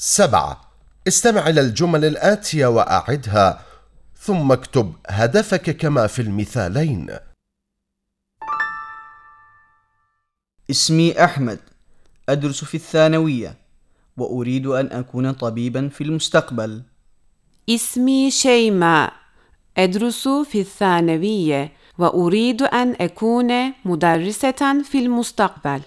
سبعة. استمع إلى الجمل الآتية وأعدها ثم اكتب هدفك كما في المثالين. اسمي أحمد أدرس في الثانوية وأريد أن أكون طبيبا في المستقبل. اسمي شيماء أدرس في الثانوية وأريد أن أكون مدرسة في المستقبل.